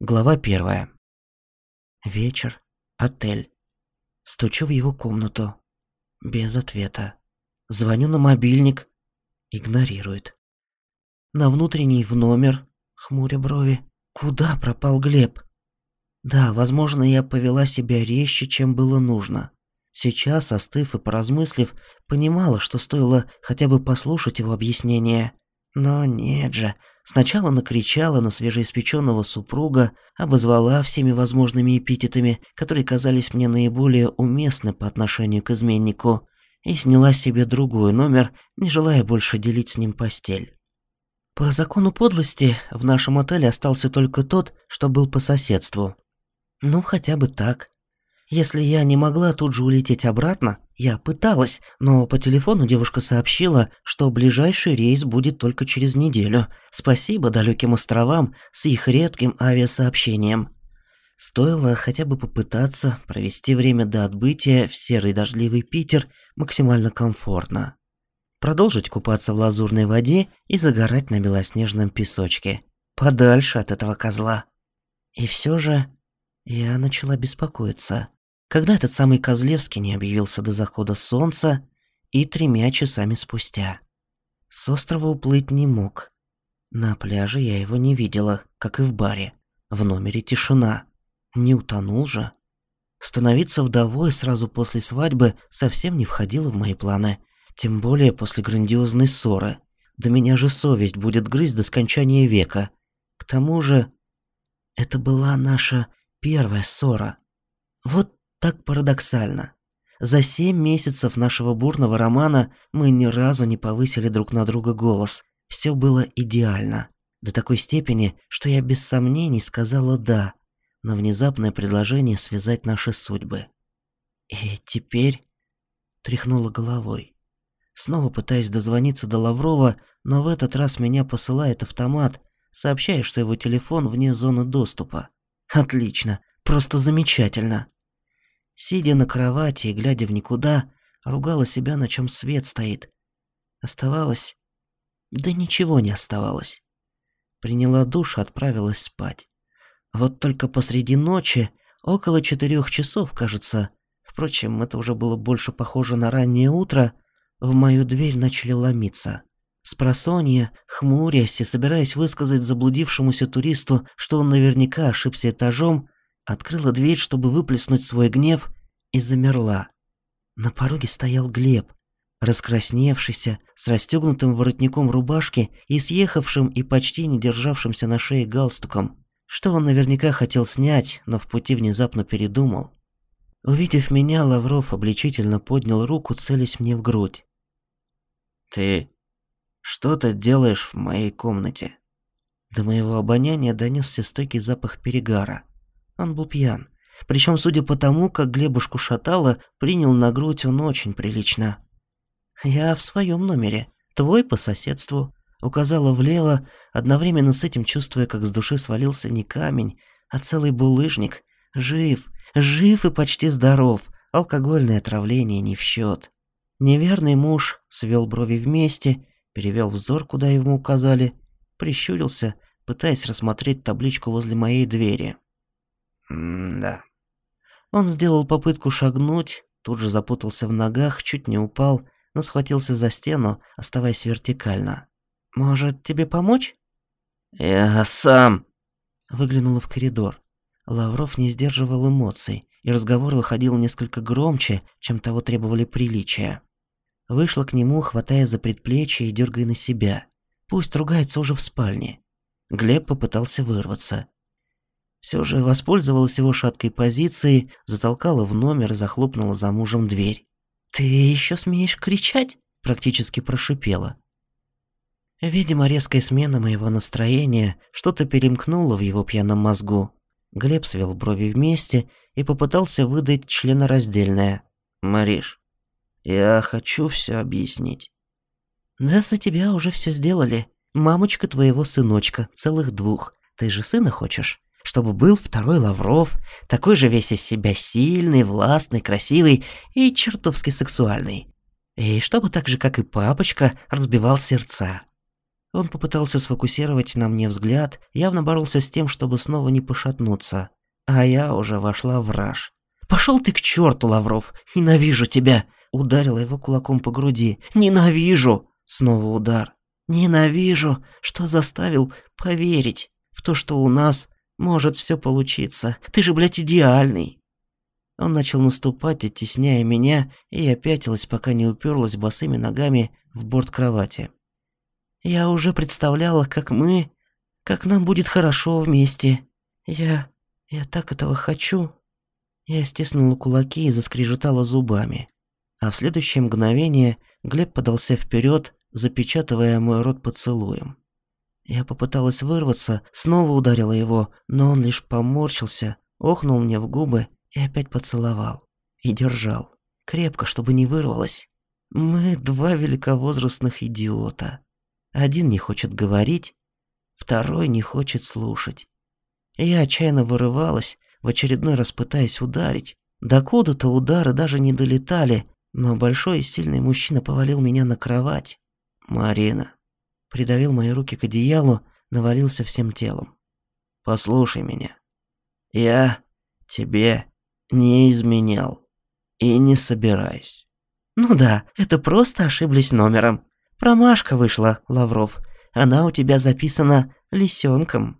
Глава первая. Вечер. Отель. Стучу в его комнату. Без ответа. Звоню на мобильник. Игнорирует. На внутренний в номер. Хмуря брови. Куда пропал Глеб? Да, возможно, я повела себя резче, чем было нужно. Сейчас, остыв и поразмыслив, понимала, что стоило хотя бы послушать его объяснение. Но нет же, Сначала накричала на свежеиспеченного супруга, обозвала всеми возможными эпитетами, которые казались мне наиболее уместны по отношению к изменнику, и сняла себе другой номер, не желая больше делить с ним постель. По закону подлости в нашем отеле остался только тот, что был по соседству. Ну, хотя бы так. Если я не могла тут же улететь обратно, я пыталась, но по телефону девушка сообщила, что ближайший рейс будет только через неделю. Спасибо далеким островам с их редким авиасообщением. Стоило хотя бы попытаться провести время до отбытия в серый дождливый Питер максимально комфортно. Продолжить купаться в лазурной воде и загорать на белоснежном песочке. Подальше от этого козла. И все же я начала беспокоиться когда этот самый Козлевский не объявился до захода солнца и тремя часами спустя. С острова уплыть не мог. На пляже я его не видела, как и в баре. В номере тишина. Не утонул же. Становиться вдовой сразу после свадьбы совсем не входило в мои планы. Тем более после грандиозной ссоры. Да меня же совесть будет грызть до скончания века. К тому же, это была наша первая ссора. Вот так парадоксально. За семь месяцев нашего бурного романа мы ни разу не повысили друг на друга голос. Все было идеально. До такой степени, что я без сомнений сказала «да» на внезапное предложение связать наши судьбы. И теперь тряхнула головой. Снова пытаясь дозвониться до Лаврова, но в этот раз меня посылает автомат, сообщая, что его телефон вне зоны доступа. Отлично, просто замечательно. Сидя на кровати и глядя в никуда, ругала себя, на чем свет стоит. Оставалось... Да ничего не оставалось. Приняла душ, отправилась спать. Вот только посреди ночи, около четырех часов, кажется, впрочем, это уже было больше похоже на раннее утро, в мою дверь начали ломиться. Спросонья, хмурясь и собираясь высказать заблудившемуся туристу, что он наверняка ошибся этажом, открыла дверь, чтобы выплеснуть свой гнев, и замерла. На пороге стоял Глеб, раскрасневшийся, с расстегнутым воротником рубашки и съехавшим и почти не державшимся на шее галстуком, что он наверняка хотел снять, но в пути внезапно передумал. Увидев меня, Лавров обличительно поднял руку, целясь мне в грудь. «Ты что-то делаешь в моей комнате?» До моего обоняния донесся стойкий запах перегара. Он был пьян. Причем, судя по тому, как Глебушку шатало, принял на грудь он очень прилично. «Я в своем номере. Твой по соседству». Указала влево, одновременно с этим чувствуя, как с души свалился не камень, а целый булыжник. Жив, жив и почти здоров. Алкогольное отравление не в счет. Неверный муж свел брови вместе, перевел взор, куда ему указали, прищурился, пытаясь рассмотреть табличку возле моей двери. М-да. Он сделал попытку шагнуть, тут же запутался в ногах, чуть не упал, но схватился за стену, оставаясь вертикально. «Может, тебе помочь?» «Я сам!» Выглянула в коридор. Лавров не сдерживал эмоций, и разговор выходил несколько громче, чем того требовали приличия. Вышла к нему, хватая за предплечье и дергая на себя. Пусть ругается уже в спальне. Глеб попытался вырваться. Все же воспользовалась его шаткой позицией, затолкала в номер и захлопнула за мужем дверь. «Ты еще смеешь кричать?» – практически прошипела. Видимо, резкая смена моего настроения что-то перемкнуло в его пьяном мозгу. Глеб свел брови вместе и попытался выдать членораздельное. «Мариш, я хочу все объяснить». «Да за тебя уже все сделали. Мамочка твоего сыночка, целых двух. Ты же сына хочешь?» Чтобы был второй Лавров, такой же весь из себя сильный, властный, красивый и чертовски сексуальный. И чтобы так же, как и папочка, разбивал сердца. Он попытался сфокусировать на мне взгляд, явно боролся с тем, чтобы снова не пошатнуться. А я уже вошла в раж. «Пошел ты к черту, Лавров! Ненавижу тебя!» Ударила его кулаком по груди. «Ненавижу!» Снова удар. «Ненавижу, что заставил поверить в то, что у нас может все получиться. Ты же, блядь, идеальный!» Он начал наступать, оттесняя меня, и я пятилась, пока не уперлась босыми ногами в борт кровати. Я уже представляла, как мы, как нам будет хорошо вместе. Я, я так этого хочу. Я стиснула кулаки и заскрежетала зубами. А в следующее мгновение Глеб подался вперед, запечатывая мой рот поцелуем. Я попыталась вырваться, снова ударила его, но он лишь поморщился, охнул мне в губы и опять поцеловал. И держал. Крепко, чтобы не вырвалось. Мы два великовозрастных идиота. Один не хочет говорить, второй не хочет слушать. Я отчаянно вырывалась, в очередной раз пытаясь ударить. Докуда-то удары даже не долетали, но большой и сильный мужчина повалил меня на кровать. «Марина», придавил мои руки к одеялу, навалился всем телом. «Послушай меня. Я тебе не изменял и не собираюсь». «Ну да, это просто ошиблись номером. Промашка вышла, Лавров. Она у тебя записана лисенком».